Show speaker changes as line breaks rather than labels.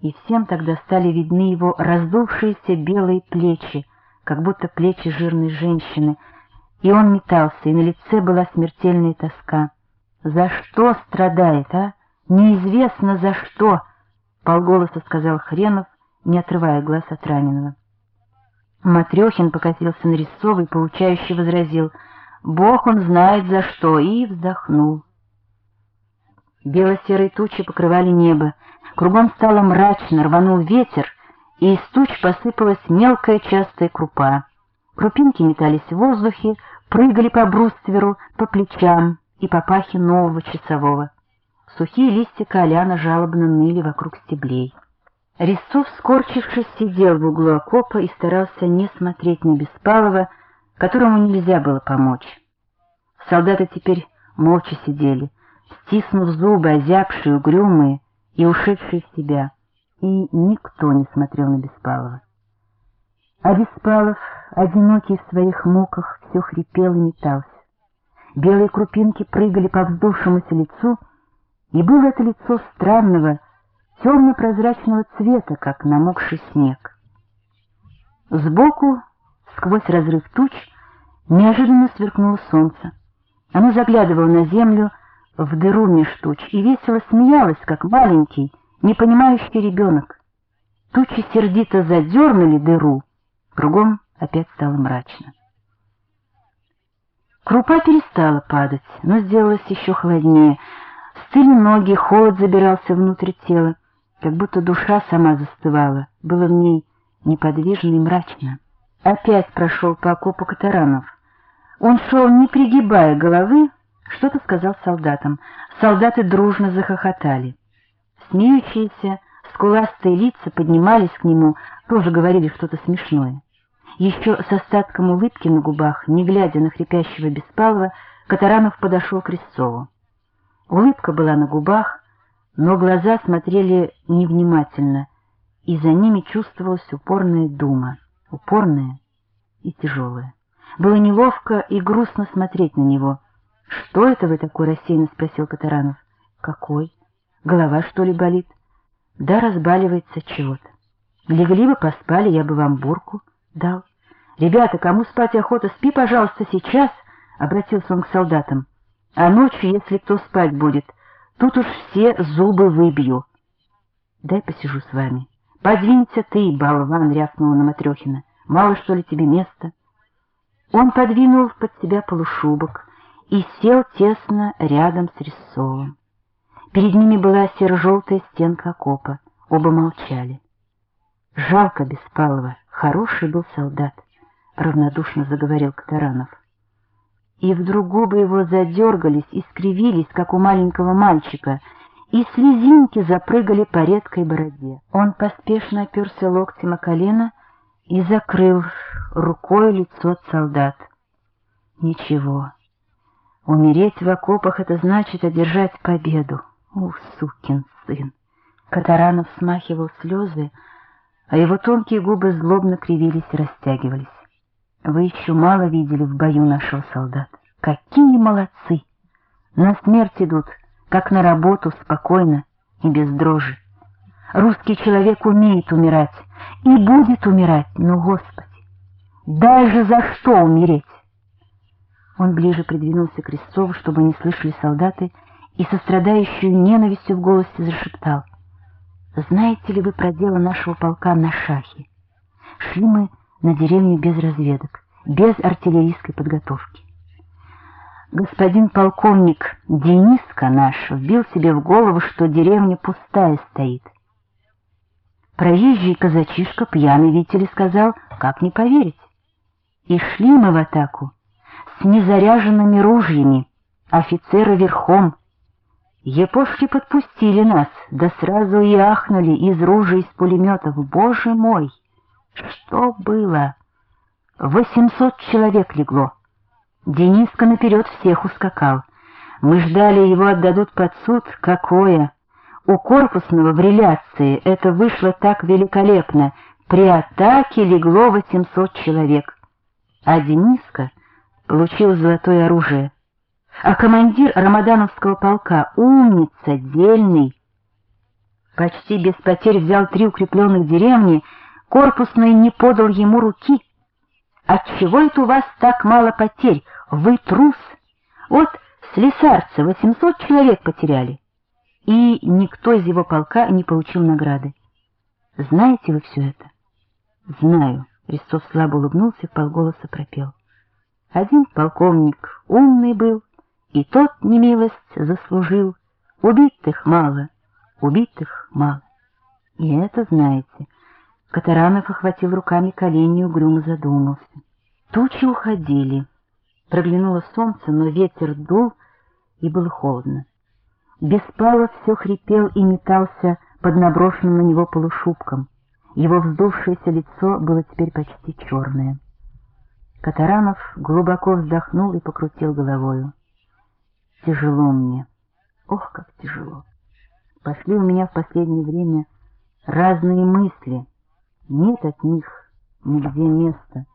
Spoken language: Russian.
и всем тогда стали видны его раздувшиеся белые плечи, как будто плечи жирной женщины, и он метался, и на лице была смертельная тоска. «За что страдает, а? Неизвестно за что!» — полголоса сказал Хренов, не отрывая глаз от раненого. Матрёхин покатился на Резцова и получающе возразил «Бог он знает за что!» и вздохнул. Бело-серые тучи покрывали небо, кругом стало мрачно, рванул ветер, и из туч посыпалась мелкая частая крупа. Крупинки метались в воздухе, прыгали по брустверу, по плечам и по пахе нового часового. Сухие листья коляна жалобно ныли вокруг стеблей. Резцов, скорчившись, сидел в углу окопа и старался не смотреть на Беспалова, которому нельзя было помочь. Солдаты теперь молча сидели, стиснув зубы, озябшие, угрюмые и ушедшие в себя, и никто не смотрел на Беспалова. А Беспалов, одинокий в своих муках, все хрипел и метался. Белые крупинки прыгали по вздувшемуся лицу, и было это лицо странного, темно-прозрачного цвета, как намокший снег. Сбоку, сквозь разрыв туч, неожиданно сверкнуло солнце. Оно заглядывало на землю в дыру меж туч и весело смеялось, как маленький, непонимающий ребенок. Тучи сердито задернули дыру, кругом опять стало мрачно. Крупа перестала падать, но сделалось еще холоднее. Стыли ноги, холод забирался внутрь тела как будто душа сама застывала, было в ней неподвижно и мрачно. Опять прошел по окопу Катаранов. Он шел, не пригибая головы, что-то сказал солдатам. Солдаты дружно захохотали. Смеющиеся, скуластые лица поднимались к нему, тоже говорили что-то смешное. Еще с остатком улыбки на губах, не глядя на хрипящего Беспалова, Катаранов подошел к Резцову. Улыбка была на губах, но глаза смотрели невнимательно, и за ними чувствовалась упорная дума, упорная и тяжелая. Было неловко и грустно смотреть на него. «Что это вы такой рассеянно?» — спросил Катаранов. «Какой? Голова, что ли, болит?» «Да, разбаливается чего-то. Легли бы, поспали, я бы вам бурку дал». «Ребята, кому спать охота, спи, пожалуйста, сейчас!» — обратился он к солдатам. «А ночью, если кто спать будет, Тут уж все зубы выбью. Дай посижу с вами. Подвинься ты, болван, рявкнула на Матрёхина. Мало, что ли, тебе места? Он подвинул под себя полушубок и сел тесно рядом с Рисовым. Перед ними была серо-желтая стенка окопа. Оба молчали. Жалко Беспалова, хороший был солдат, равнодушно заговорил Катаранов и вдруг губы его задергались и скривились, как у маленького мальчика, и слезинки запрыгали по редкой бороде. Он поспешно оперся локтем о колено и закрыл рукой лицо солдат. Ничего. Умереть в окопах — это значит одержать победу. Ух, сукин сын! Катаранов смахивал слезы, а его тонкие губы злобно кривились и растягивались. Вы еще мало видели в бою нашего солдата. Какие молодцы! На смерть идут, как на работу, спокойно и без дрожи. Русский человек умеет умирать и будет умирать, но, Господи, дай же за что умереть! Он ближе придвинулся к Крестцову, чтобы не слышали солдаты, и со страдающей ненавистью в голосе зашептал. «Знаете ли вы про дело нашего полка на шахе? Шли мы на деревню без разведок, без артиллерийской подготовки. Господин полковник Дениска наш вбил себе в голову, что деревня пустая стоит. Проезжий казачишка, пьяный, видите ли, сказал, как не поверить. И шли мы в атаку с незаряженными ружьями, офицеры верхом. Епошки подпустили нас, да сразу и ахнули из ружей, из пулеметов. Боже мой! Что было? Восемьсот человек легло. Дениска наперед всех ускакал. Мы ждали, его отдадут под суд. Какое! У корпусного в реляции это вышло так великолепно. При атаке легло восемьсот человек. А Дениска получил золотое оружие. А командир Рамадановского полка, умница, дельный, почти без потерь взял три укрепленных деревни, корпусный не подал ему руки. Отчего это у вас так мало потерь? Вы трус. Вот слесарца восемьсот человек потеряли, и никто из его полка не получил награды. Знаете вы все это? Знаю. Рестов слабо улыбнулся и полголоса пропел. Один полковник умный был, и тот немилость заслужил. Убитых мало, убитых мало. И это знаете. Катаранов охватил руками колени и угрюмо задумался. Тучи уходили. Проглянуло солнце, но ветер дул, и было холодно. Беспалов все хрипел и метался под наброшенным на него полушубком. Его вздувшееся лицо было теперь почти черное. Катаранов глубоко вздохнул и покрутил головою. Тяжело мне. Ох, как тяжело. Пошли у меня в последнее время разные мысли. Нет от них нигде места.